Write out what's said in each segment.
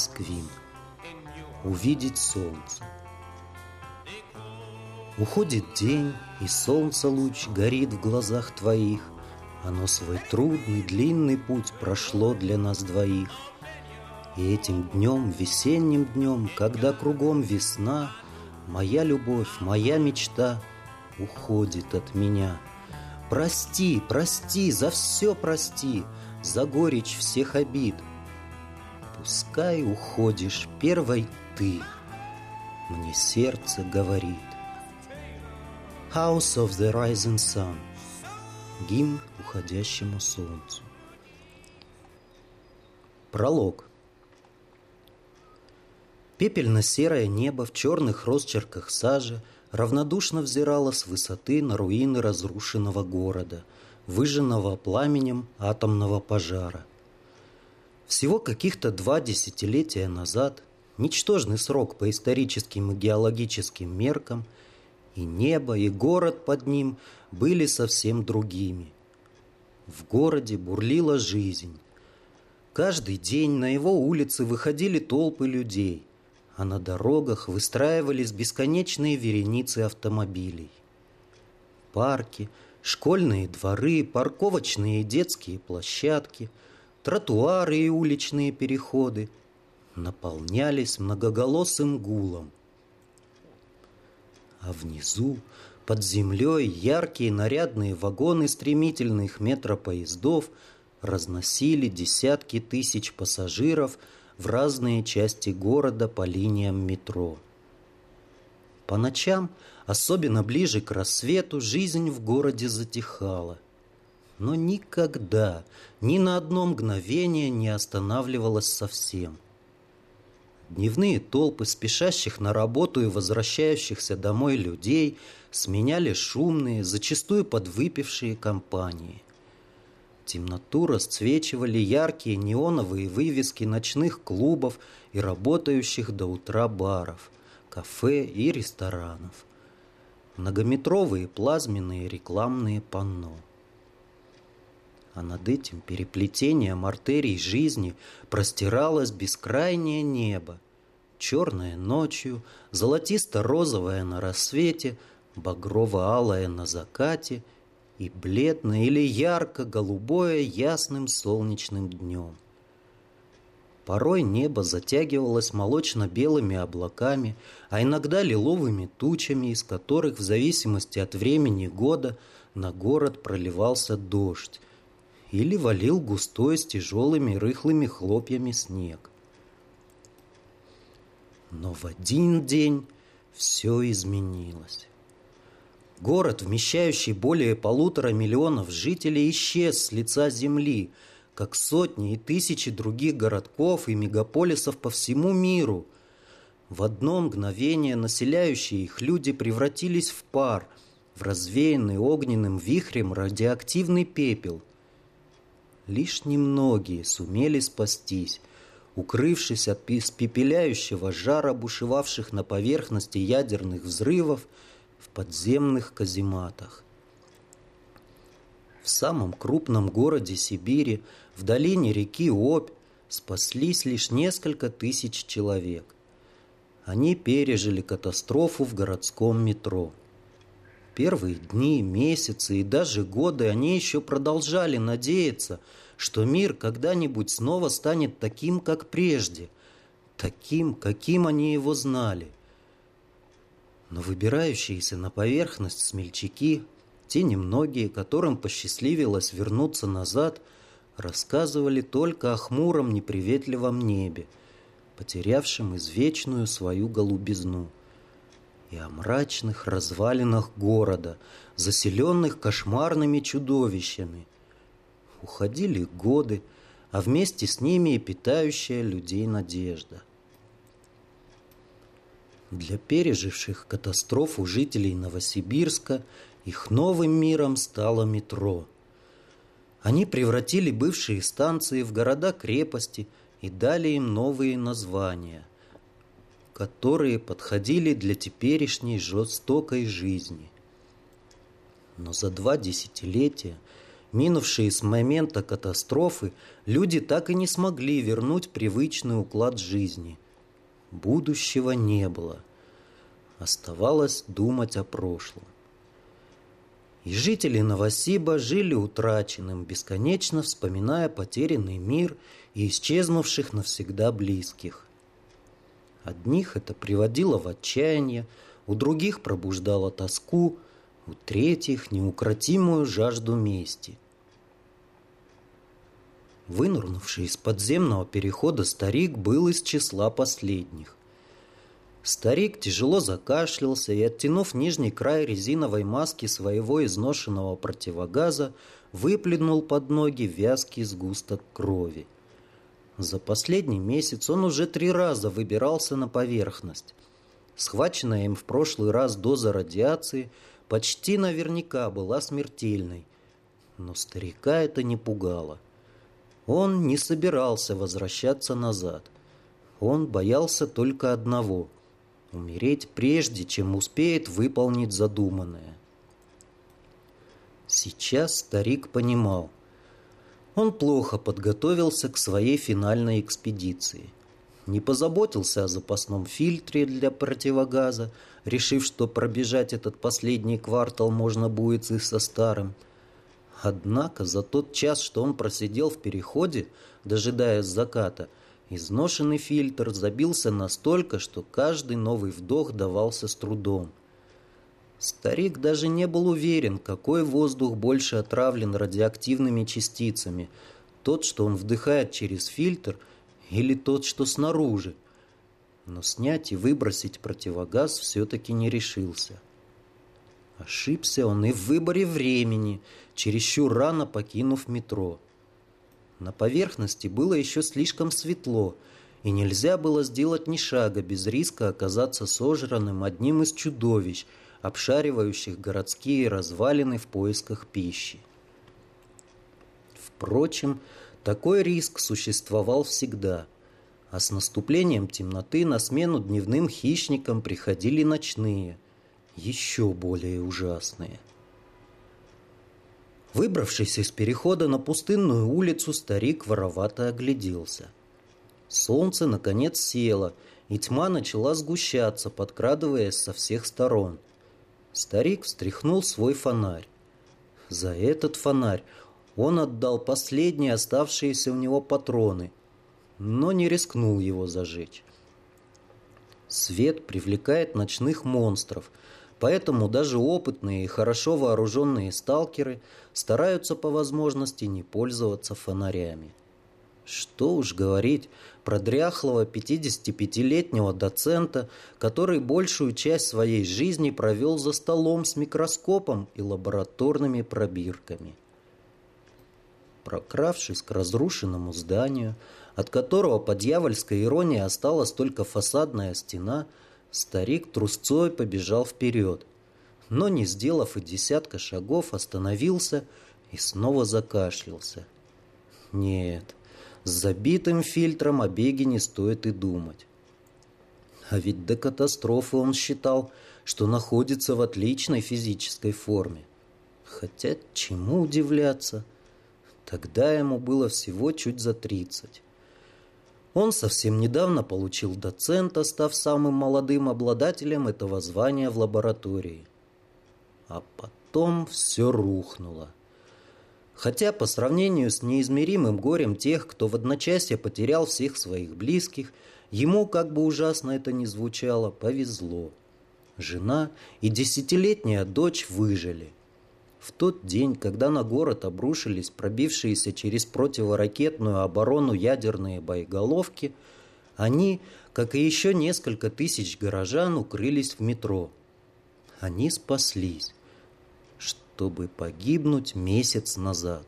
Москвин. Увидеть солнце. Уходит день, и солнце луч горит в глазах твоих. Оно свой трудный, длинный путь прошло для нас двоих. И этим днем, весенним днем, когда кругом весна, Моя любовь, моя мечта уходит от меня. Прости, прости, за все прости, за горечь всех обид. Пускай уходишь первой ты, мне сердце говорит. House of the Rising Sun Гимн уходящему солнцу Пролог Пепельно-серое небо в черных росчерках сажи равнодушно взирало с высоты на руины разрушенного города, выжженного пламенем атомного пожара. Всего каких-то два десятилетия назад, ничтожный срок по историческим и геологическим меркам – и небо, и город под ним были совсем другими. В городе бурлила жизнь. Каждый день на его улицы выходили толпы людей, а на дорогах выстраивались бесконечные вереницы автомобилей. Парки, школьные дворы, парковочные и детские площадки, тротуары и уличные переходы наполнялись многоголосым гулом – а внизу, под землей, яркие нарядные вагоны стремительных метропоездов разносили десятки тысяч пассажиров в разные части города по линиям метро. По ночам, особенно ближе к рассвету, жизнь в городе затихала. Но никогда, ни на одно мгновение не останавливалась совсем – Дневные толпы спешащих на работу и возвращающихся домой людей сменяли шумные, зачастую подвыпившие компании. Темноту расцвечивали яркие неоновые вывески ночных клубов и работающих до утра баров, кафе и ресторанов. Многометровые плазменные рекламные панно. А над этим переплетением артерий жизни простиралось бескрайнее небо. Черное ночью, золотисто-розовое на рассвете, багрово-алое на закате и бледное или ярко-голубое ясным солнечным днем. Порой небо затягивалось молочно-белыми облаками, а иногда лиловыми тучами, из которых в зависимости от времени года на город проливался дождь, или валил густой с тяжелыми рыхлыми хлопьями снег. Но в один день все изменилось. Город, вмещающий более полутора миллионов жителей, исчез с лица земли, как сотни и тысячи других городков и мегаполисов по всему миру. В одно мгновение населяющие их люди превратились в пар, в развеянный огненным вихрем радиоактивный пепел – Лишь немногие сумели спастись, укрывшись от испепеляющего жара бушевавших на поверхности ядерных взрывов в подземных казематах. В самом крупном городе Сибири, в долине реки Обь, спаслись лишь несколько тысяч человек. Они пережили катастрофу в городском метро. Первые дни, месяцы и даже годы они еще продолжали надеяться, что мир когда-нибудь снова станет таким, как прежде, таким, каким они его знали. Но выбирающиеся на поверхность смельчаки, те немногие, которым посчастливилось вернуться назад, рассказывали только о хмуром неприветливом небе, потерявшем извечную свою голубизну и о мрачных развалинах города, заселенных кошмарными чудовищами. Уходили годы, а вместе с ними и питающая людей надежда. Для переживших катастрофу жителей Новосибирска их новым миром стало метро. Они превратили бывшие станции в города-крепости и дали им новые названия которые подходили для теперешней жестокой жизни. Но за два десятилетия минувшие с момента катастрофы, люди так и не смогли вернуть привычный уклад жизни. Будущего не было. Оставалось думать о прошлом. И жители Новосиба жили утраченным, бесконечно вспоминая потерянный мир и исчезнувших навсегда близких. Одних это приводило в отчаяние, у других пробуждало тоску, у третьих неукротимую жажду мести. Вынурнувший из подземного перехода старик был из числа последних. Старик тяжело закашлялся и, оттянув нижний край резиновой маски своего изношенного противогаза, выплюнул под ноги вязкий сгусток крови. За последний месяц он уже три раза выбирался на поверхность. Схваченная им в прошлый раз доза радиации почти наверняка была смертельной. Но старика это не пугало. Он не собирался возвращаться назад. Он боялся только одного — Умереть прежде, чем успеет выполнить задуманное. Сейчас старик понимал. Он плохо подготовился к своей финальной экспедиции. Не позаботился о запасном фильтре для противогаза, решив, что пробежать этот последний квартал можно будет и со старым. Однако за тот час, что он просидел в переходе, дожидаясь заката – Изношенный фильтр забился настолько, что каждый новый вдох давался с трудом. Старик даже не был уверен, какой воздух больше отравлен радиоактивными частицами. Тот, что он вдыхает через фильтр, или тот, что снаружи. Но снять и выбросить противогаз все-таки не решился. Ошибся он и в выборе времени, чересчур рано покинув метро. На поверхности было еще слишком светло, и нельзя было сделать ни шага без риска оказаться сожранным одним из чудовищ, обшаривающих городские развалины в поисках пищи. Впрочем, такой риск существовал всегда, а с наступлением темноты на смену дневным хищникам приходили ночные, еще более ужасные – Выбравшись из перехода на пустынную улицу, старик воровато огляделся. Солнце, наконец, село, и тьма начала сгущаться, подкрадываясь со всех сторон. Старик встряхнул свой фонарь. За этот фонарь он отдал последние оставшиеся у него патроны, но не рискнул его зажечь. Свет привлекает ночных монстров, Поэтому даже опытные и хорошо вооруженные сталкеры стараются по возможности не пользоваться фонарями. Что уж говорить про дряхлого 55-летнего доцента, который большую часть своей жизни провел за столом с микроскопом и лабораторными пробирками. Прокравшись к разрушенному зданию, от которого по дьявольской иронии осталась только фасадная стена – Старик трусцой побежал вперед, но, не сделав и десятка шагов, остановился и снова закашлялся. Нет, с забитым фильтром о беге не стоит и думать. А ведь до катастрофы он считал, что находится в отличной физической форме. Хотя чему удивляться? Тогда ему было всего чуть за тридцать. Он совсем недавно получил доцента, став самым молодым обладателем этого звания в лаборатории. А потом все рухнуло. Хотя по сравнению с неизмеримым горем тех, кто в одночасье потерял всех своих близких, ему, как бы ужасно это ни звучало, повезло. Жена и десятилетняя дочь выжили – в тот день, когда на город обрушились пробившиеся через противоракетную оборону ядерные боеголовки, они, как и еще несколько тысяч горожан, укрылись в метро. Они спаслись, чтобы погибнуть месяц назад.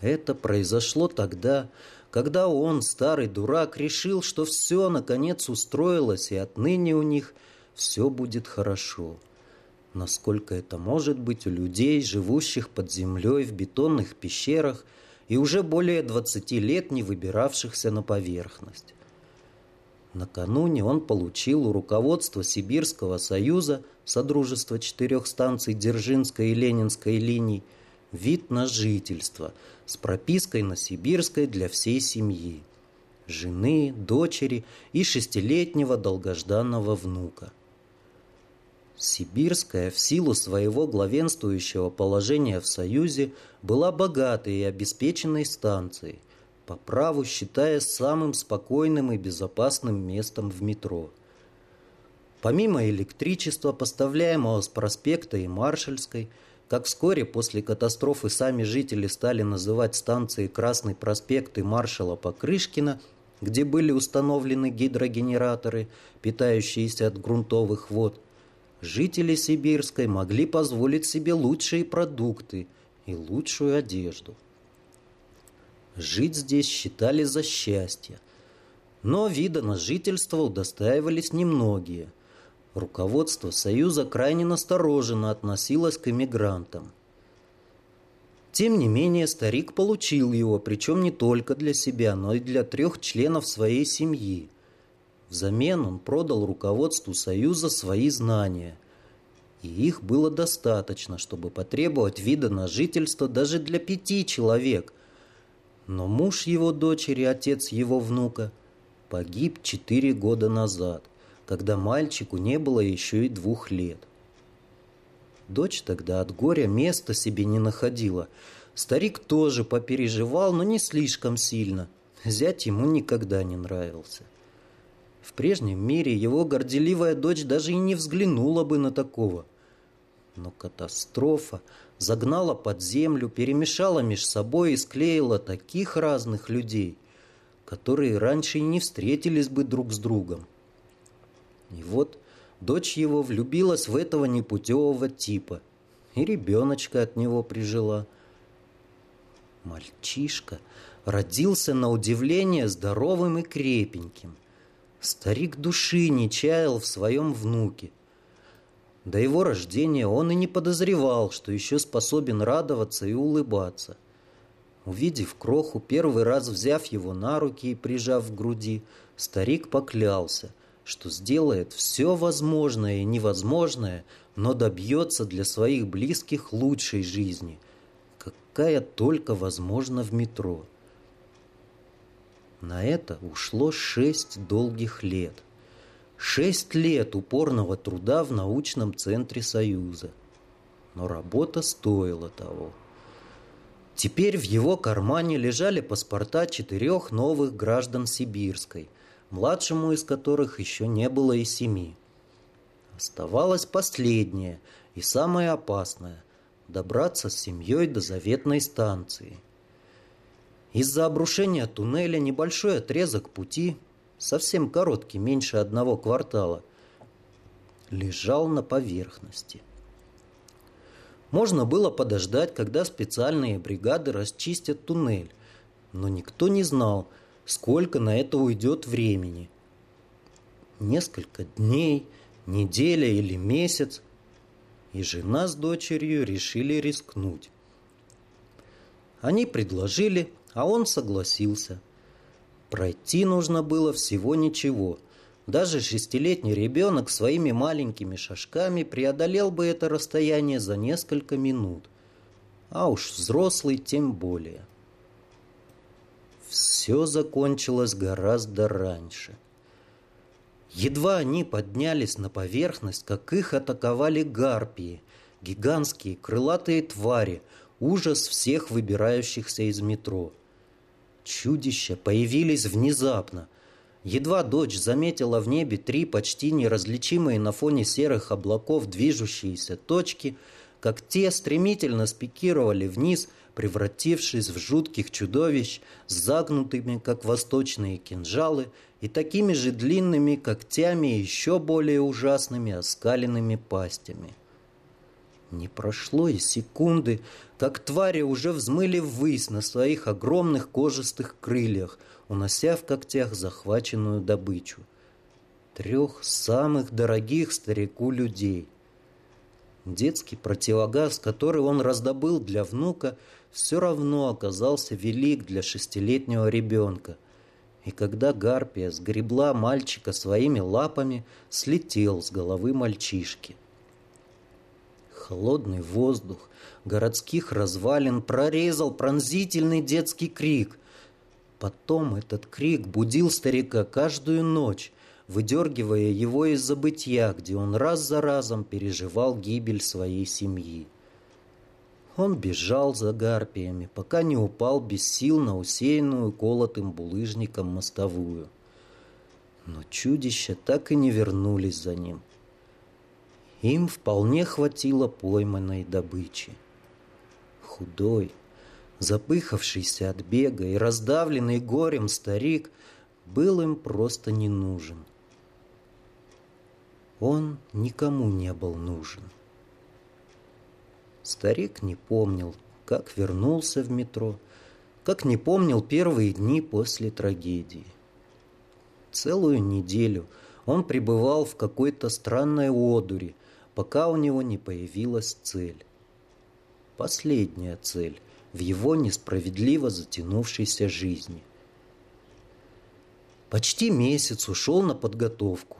Это произошло тогда, когда он, старый дурак, решил, что все наконец устроилось, и отныне у них все будет хорошо насколько это может быть у людей, живущих под землей в бетонных пещерах и уже более 20 лет не выбиравшихся на поверхность. Накануне он получил у руководства Сибирского союза Содружества четырех станций Дзержинской и Ленинской линий вид на жительство с пропиской на сибирской для всей семьи, жены, дочери и шестилетнего долгожданного внука. Сибирская в силу своего главенствующего положения в Союзе была богатой и обеспеченной станцией, по праву считаясь самым спокойным и безопасным местом в метро. Помимо электричества, поставляемого с проспекта и Маршальской, как вскоре после катастрофы сами жители стали называть станции Красный проспект и маршала Покрышкина, где были установлены гидрогенераторы, питающиеся от грунтовых вод, жители Сибирской могли позволить себе лучшие продукты и лучшую одежду. Жить здесь считали за счастье, но вида на жительство удостаивались немногие. Руководство Союза крайне настороженно относилось к эмигрантам. Тем не менее, старик получил его, причем не только для себя, но и для трех членов своей семьи – Взамен он продал руководству Союза свои знания. И их было достаточно, чтобы потребовать вида на жительство даже для пяти человек. Но муж его дочери, отец его внука, погиб четыре года назад, когда мальчику не было еще и двух лет. Дочь тогда от горя места себе не находила. Старик тоже попереживал, но не слишком сильно. Зять ему никогда не нравился. В прежнем мире его горделивая дочь даже и не взглянула бы на такого. Но катастрофа загнала под землю, перемешала меж собой и склеила таких разных людей, которые раньше и не встретились бы друг с другом. И вот дочь его влюбилась в этого непутевого типа, и ребеночка от него прижила. Мальчишка родился на удивление здоровым и крепеньким. Старик души не чаял в своем внуке. До его рождения он и не подозревал, что еще способен радоваться и улыбаться. Увидев кроху, первый раз взяв его на руки и прижав к груди, старик поклялся, что сделает все возможное и невозможное, но добьется для своих близких лучшей жизни, какая только возможна в метро. На это ушло шесть долгих лет. Шесть лет упорного труда в научном центре Союза. Но работа стоила того. Теперь в его кармане лежали паспорта четырех новых граждан Сибирской, младшему из которых еще не было и семи. Оставалось последнее и самое опасное – добраться с семьей до заветной станции – из-за обрушения туннеля небольшой отрезок пути, совсем короткий, меньше одного квартала, лежал на поверхности. Можно было подождать, когда специальные бригады расчистят туннель, но никто не знал, сколько на это уйдет времени. Несколько дней, неделя или месяц, и жена с дочерью решили рискнуть. Они предложили а он согласился. Пройти нужно было всего ничего. Даже шестилетний ребенок своими маленькими шажками преодолел бы это расстояние за несколько минут. А уж взрослый тем более. Все закончилось гораздо раньше. Едва они поднялись на поверхность, как их атаковали гарпии, гигантские крылатые твари, ужас всех выбирающихся из метро – Чудища появились внезапно. Едва дочь заметила в небе три почти неразличимые на фоне серых облаков движущиеся точки, как те стремительно спикировали вниз, превратившись в жутких чудовищ загнутыми, как восточные кинжалы, и такими же длинными когтями и еще более ужасными оскаленными пастями. Не прошло и секунды, как твари уже взмыли ввысь на своих огромных кожистых крыльях, унося в когтях захваченную добычу. Трех самых дорогих старику людей. Детский противогаз, который он раздобыл для внука, все равно оказался велик для шестилетнего ребенка. И когда Гарпия сгребла мальчика своими лапами, слетел с головы мальчишки. Холодный воздух городских развалин прорезал пронзительный детский крик. Потом этот крик будил старика каждую ночь, выдергивая его из забытья, где он раз за разом переживал гибель своей семьи. Он бежал за гарпиями, пока не упал без сил на усеянную колотым булыжником мостовую. Но чудища так и не вернулись за ним. Им вполне хватило пойманной добычи. Худой, запыхавшийся от бега и раздавленный горем старик был им просто не нужен. Он никому не был нужен. Старик не помнил, как вернулся в метро, как не помнил первые дни после трагедии. Целую неделю он пребывал в какой-то странной одуре, пока у него не появилась цель. Последняя цель в его несправедливо затянувшейся жизни. Почти месяц ушел на подготовку,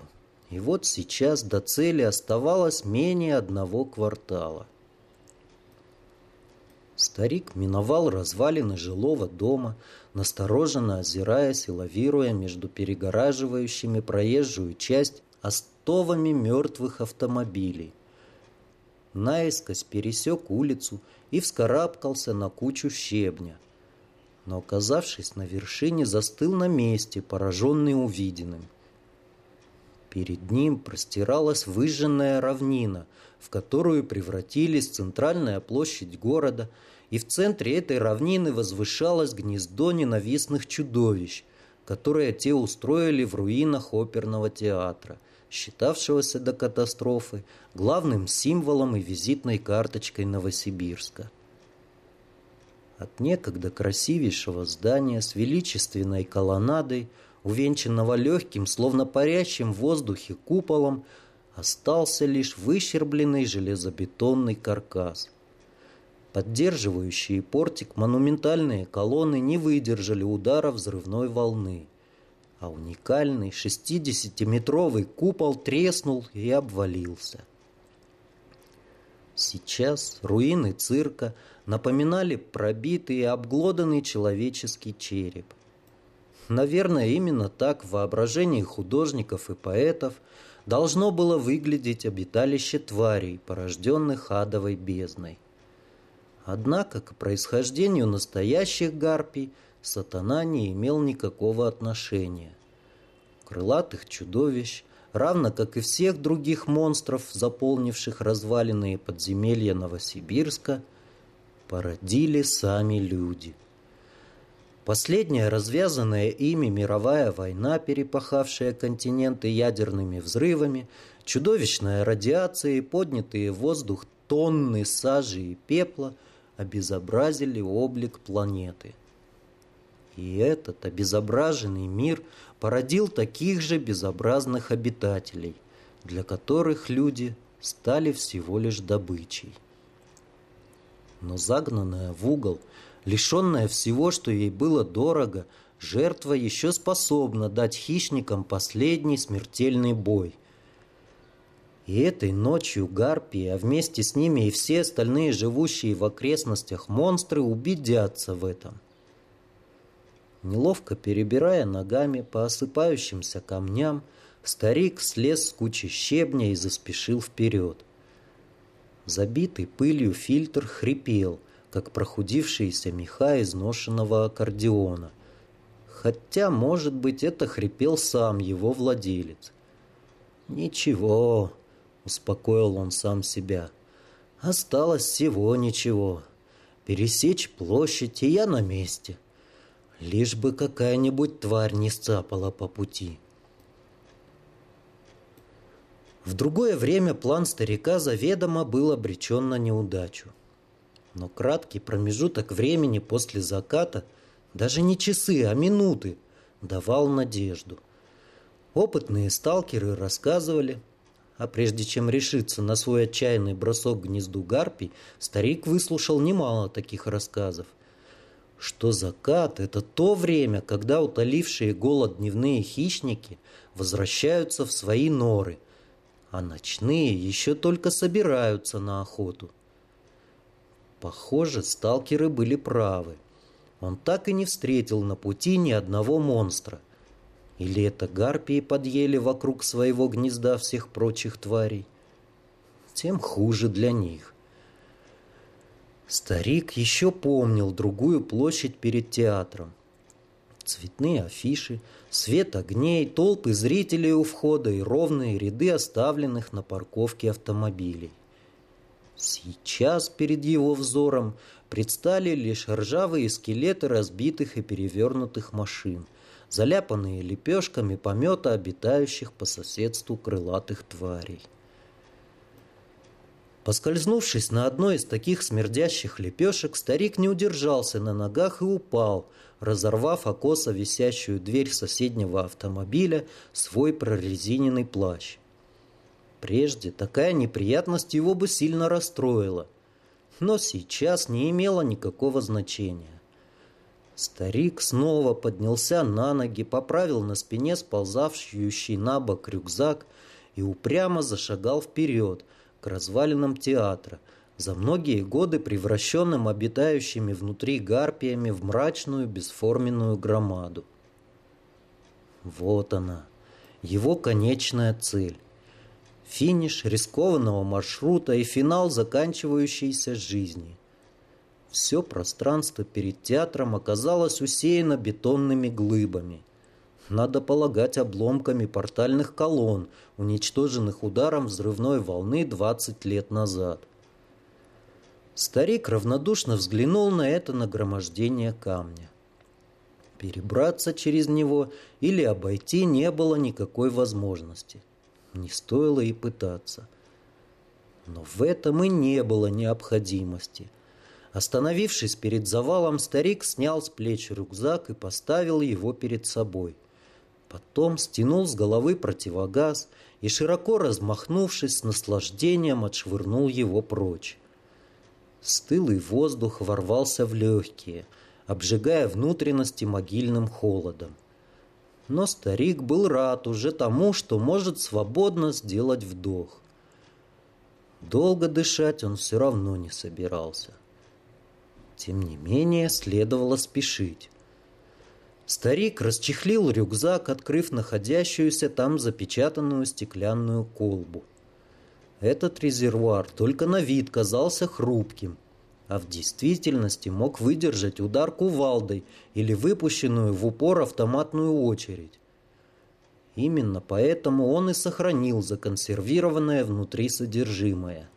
и вот сейчас до цели оставалось менее одного квартала. Старик миновал развалины жилого дома, настороженно озираясь и лавируя между перегораживающими проезжую часть остовами мертвых автомобилей. Наискось пересек улицу и вскарабкался на кучу щебня. Но, оказавшись на вершине, застыл на месте, пораженный увиденным. Перед ним простиралась выжженная равнина, в которую превратились центральная площадь города, и в центре этой равнины возвышалось гнездо ненавистных чудовищ, которые те устроили в руинах оперного театра – считавшегося до катастрофы главным символом и визитной карточкой Новосибирска. От некогда красивейшего здания с величественной колоннадой, увенчанного легким, словно парящим в воздухе куполом, остался лишь выщербленный железобетонный каркас. Поддерживающие портик монументальные колонны не выдержали удара взрывной волны а уникальный 60-метровый купол треснул и обвалился. Сейчас руины цирка напоминали пробитый и обглоданный человеческий череп. Наверное, именно так в воображении художников и поэтов должно было выглядеть обиталище тварей, порожденных адовой бездной. Однако к происхождению настоящих гарпий – сатана не имел никакого отношения. Крылатых чудовищ, равно как и всех других монстров, заполнивших разваленные подземелья Новосибирска, породили сами люди. Последняя развязанная ими мировая война, перепахавшая континенты ядерными взрывами, чудовищная радиация и поднятые в воздух тонны сажи и пепла обезобразили облик планеты – и этот обезображенный мир породил таких же безобразных обитателей, для которых люди стали всего лишь добычей. Но загнанная в угол, лишенная всего, что ей было дорого, жертва еще способна дать хищникам последний смертельный бой. И этой ночью гарпии, а вместе с ними и все остальные живущие в окрестностях монстры убедятся в этом – Неловко перебирая ногами по осыпающимся камням, старик слез с кучи щебня и заспешил вперед. Забитый пылью фильтр хрипел, как прохудившиеся меха изношенного аккордеона. Хотя, может быть, это хрипел сам его владелец. «Ничего», — успокоил он сам себя, — «осталось всего ничего. Пересечь площадь, и я на месте». Лишь бы какая-нибудь тварь не сцапала по пути. В другое время план старика заведомо был обречен на неудачу. Но краткий промежуток времени после заката, даже не часы, а минуты, давал надежду. Опытные сталкеры рассказывали, а прежде чем решиться на свой отчаянный бросок к гнезду гарпий, старик выслушал немало таких рассказов – что закат – это то время, когда утолившие голод дневные хищники возвращаются в свои норы, а ночные еще только собираются на охоту. Похоже, сталкеры были правы. Он так и не встретил на пути ни одного монстра. Или это гарпии подъели вокруг своего гнезда всех прочих тварей? Тем хуже для них. Старик еще помнил другую площадь перед театром. Цветные афиши, свет огней, толпы зрителей у входа и ровные ряды оставленных на парковке автомобилей. Сейчас перед его взором предстали лишь ржавые скелеты разбитых и перевернутых машин, заляпанные лепешками помета обитающих по соседству крылатых тварей. Поскользнувшись на одной из таких смердящих лепешек, старик не удержался на ногах и упал, разорвав окосо висящую дверь соседнего автомобиля свой прорезиненный плащ. Прежде такая неприятность его бы сильно расстроила, но сейчас не имела никакого значения. Старик снова поднялся на ноги, поправил на спине сползавший на бок рюкзак и упрямо зашагал вперед к развалинам театра, за многие годы превращенным обитающими внутри гарпиями в мрачную бесформенную громаду. Вот она, его конечная цель. Финиш рискованного маршрута и финал заканчивающейся жизни. Все пространство перед театром оказалось усеяно бетонными глыбами. Надо полагать обломками портальных колонн, уничтоженных ударом взрывной волны 20 лет назад. Старик равнодушно взглянул на это нагромождение камня. Перебраться через него или обойти не было никакой возможности. Не стоило и пытаться. Но в этом и не было необходимости. Остановившись перед завалом, старик снял с плеч рюкзак и поставил его перед собой. Потом стянул с головы противогаз и, широко размахнувшись с наслаждением, отшвырнул его прочь. Стылый воздух ворвался в легкие, обжигая внутренности могильным холодом. Но старик был рад уже тому, что может свободно сделать вдох. Долго дышать он все равно не собирался. Тем не менее, следовало спешить. Старик расчехлил рюкзак, открыв находящуюся там запечатанную стеклянную колбу. Этот резервуар только на вид казался хрупким, а в действительности мог выдержать удар кувалдой или выпущенную в упор автоматную очередь. Именно поэтому он и сохранил законсервированное внутри содержимое.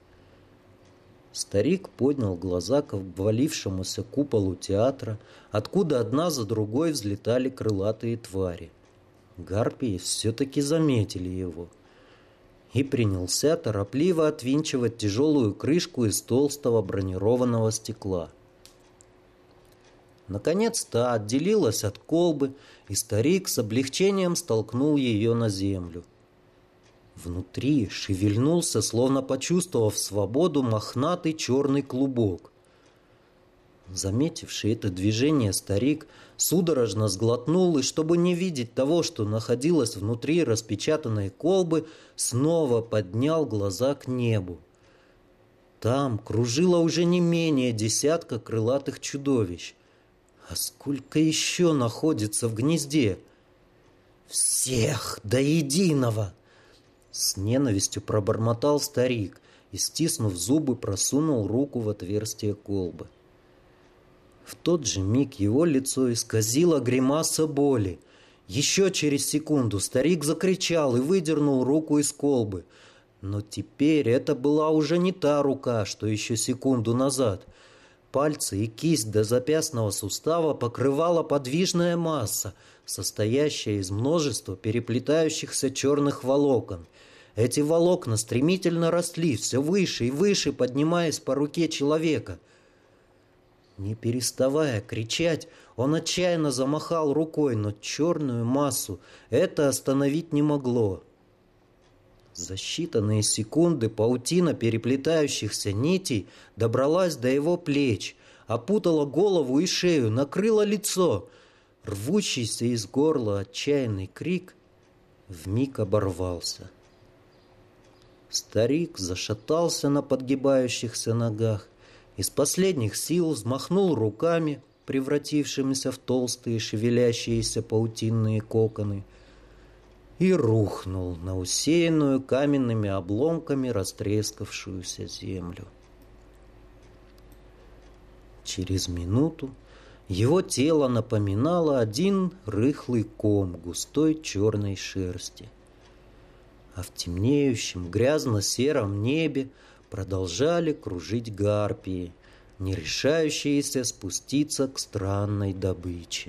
Старик поднял глаза к обвалившемуся куполу театра, откуда одна за другой взлетали крылатые твари. Гарпии все-таки заметили его – и принялся торопливо отвинчивать тяжелую крышку из толстого бронированного стекла. Наконец то отделилась от колбы, и старик с облегчением столкнул ее на землю. Внутри шевельнулся, словно почувствовав свободу, мохнатый черный клубок. Заметивший это движение старик судорожно сглотнул и, чтобы не видеть того, что находилось внутри распечатанной колбы, снова поднял глаза к небу. Там кружило уже не менее десятка крылатых чудовищ. А сколько еще находится в гнезде? «Всех до единого!» С ненавистью пробормотал старик и, стиснув зубы, просунул руку в отверстие колбы. В тот же миг его лицо исказило гримаса боли. Еще через секунду старик закричал и выдернул руку из колбы. Но теперь это была уже не та рука, что еще секунду назад. Пальцы и кисть до запястного сустава покрывала подвижная масса, состоящая из множества переплетающихся черных волокон. Эти волокна стремительно росли все выше и выше, поднимаясь по руке человека – не переставая кричать, он отчаянно замахал рукой, но черную массу это остановить не могло. За считанные секунды паутина переплетающихся нитей добралась до его плеч, опутала голову и шею, накрыла лицо. Рвущийся из горла отчаянный крик вмиг оборвался. Старик зашатался на подгибающихся ногах, из последних сил взмахнул руками, превратившимися в толстые шевелящиеся паутинные коконы, и рухнул на усеянную каменными обломками растрескавшуюся землю. Через минуту его тело напоминало один рыхлый ком густой черной шерсти. А в темнеющем грязно-сером небе продолжали кружить гарпии, не решающиеся спуститься к странной добыче.